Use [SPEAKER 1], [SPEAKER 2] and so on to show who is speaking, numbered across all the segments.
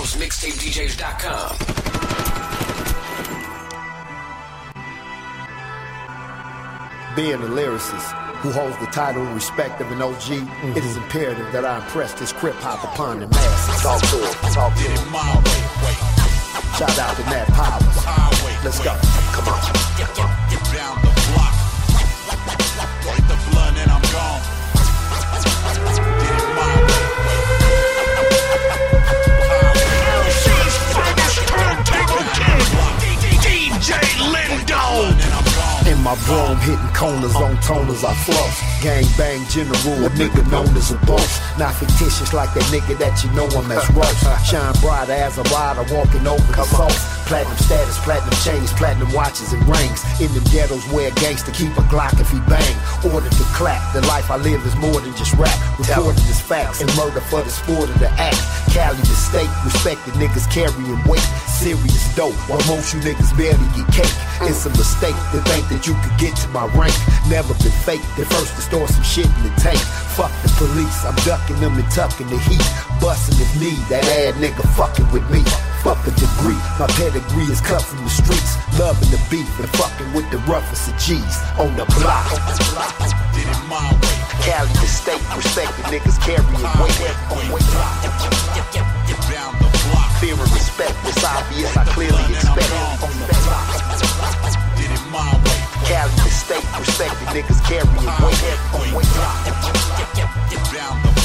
[SPEAKER 1] WestCoastMixtapeDJs.com.
[SPEAKER 2] Being a lyricist who holds the title and respect of an OG,
[SPEAKER 3] Mm-hmm.
[SPEAKER 2] it is imperative that I impress this crip hop upon the masses.
[SPEAKER 3] Talk to him. Talk to him.
[SPEAKER 2] Shout out to Matt Powers. Let's go.
[SPEAKER 4] My
[SPEAKER 2] bro, I'm hitting corners on toners, I floss. Gang bang general, a nigga known as a boss. Not fictitious like that nigga that you know I'm as Ross. Shine brighter as a rider walking over the sauce. Platinum status, platinum chains, platinum watches and rings. In them ghettos where a gangster keep a Glock if he bang. Ordered to clap, the life I live is more than just rap. Reported as facts and murder for the sport of the act. Cali the state, respected niggas carrying weight. Serious dope, while most you niggas barely get cake. It's a mistake to think that you could get to my rank. Never been fake, the first to store some shit in the tank. Fuck the police, I'm ducking them and tucking the heat. Busting if need, that ad nigga fucking with me. Fuck a degree, my pedigree is cut from the streets. Loving the beef and fucking with the roughest of G's. On the block.
[SPEAKER 4] Did it my way.
[SPEAKER 2] Cali the state, respected niggas carrying weight.
[SPEAKER 4] Down the.
[SPEAKER 2] Fear and respect, it's obvious, I clearly expect
[SPEAKER 4] Did it my way.
[SPEAKER 2] Cali the state, respected niggas carrying weight.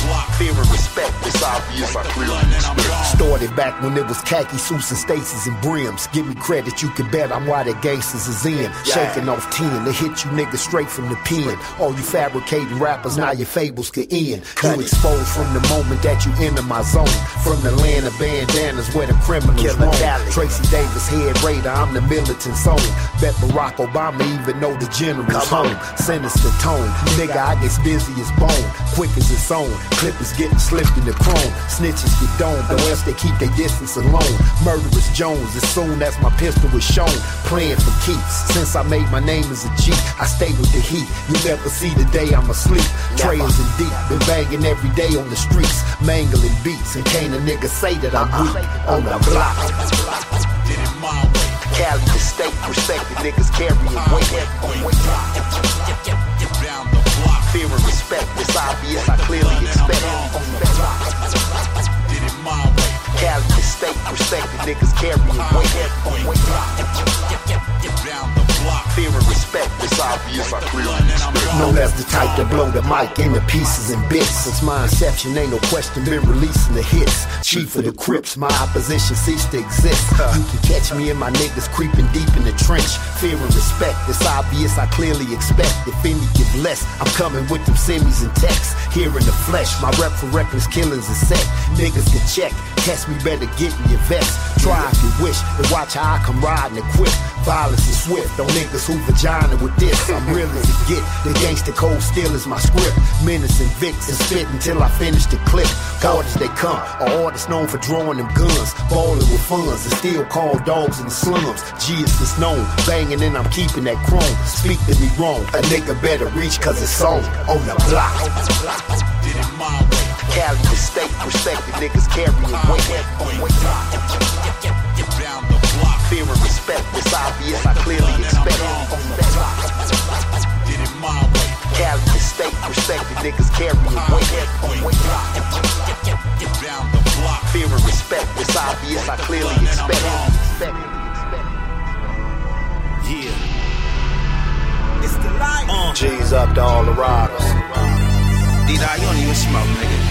[SPEAKER 4] Block.
[SPEAKER 2] Fear and respect, it's obvious, I clearly
[SPEAKER 4] Blunt and I'm.
[SPEAKER 2] Started back when it was khaki suits and Stacy's and brims. Give me credit, you can bet I'm why the gangsters is in. Shaking off 10 to hit you niggas straight from the pen. All you fabricating rappers, now your fables can end. You exposed from the moment that you enter my zone. From the land of bandanas where the criminals roam. Tracy Davis, head raider, I'm the militant zone. Bet Barack Obama even know the general's home. Sinister tone, nigga, I get busy as bone. Quick as it's on. Clippers getting slipped in the chrome. Snitches get domed, or else they keep their distance alone. Murderous Jones, as soon as my pistol was shown. Playing for keeps. Since I made my name as a G, I stay with the heat. You never see the day I'm asleep. Trails and deep, been banging every day on the streets. Mangling beats, and can't a nigga say that I'm weak. On the block.
[SPEAKER 4] Did it my way.
[SPEAKER 2] Cali the state, respected niggas carrying weight. Niggas carrying weight.
[SPEAKER 4] Down the block.
[SPEAKER 2] Fear and respect, it's obvious, I clearly
[SPEAKER 4] I'm.
[SPEAKER 2] Known as the type to blow the mic into pieces and bits. Since my inception, ain't no question been releasing the hits. Chief of the Crips, my opposition ceased to exist. You can catch me and my niggas creeping deep in the trench. Fear and respect, it's obvious, I clearly expect. If any get blessed, I'm coming with them semis and texts. Here in the flesh, my rep for reckless killings is set. Niggas can check, catch me better get in your vest. Try if you wish, and watch how I come riding equipped. Violence is swift, on niggas who vagina with this. I'm real as it get. The gangster code still is my script. Menace and Vicks and spit until I finish the clip. Hard as they come, are artists known for drawing them guns. Balling with funds and still call dogs in the slums. G is known, banging and I'm keeping that chrome. Speak to me wrong, a nigga better reach cause it's on, on the block.
[SPEAKER 4] Did it my way.
[SPEAKER 2] Cali the state, respected niggas carrying weight.
[SPEAKER 4] Down the block.
[SPEAKER 2] Fear and respect, it's obvious, I clearly niggas carrying weight.
[SPEAKER 4] The block.
[SPEAKER 2] Fear and respect, it's obvious, I clearly expect.
[SPEAKER 5] Yeah. It's the light. Uh.
[SPEAKER 3] G's up to all the riders.
[SPEAKER 5] D-Dot, you don't even smoke, nigga.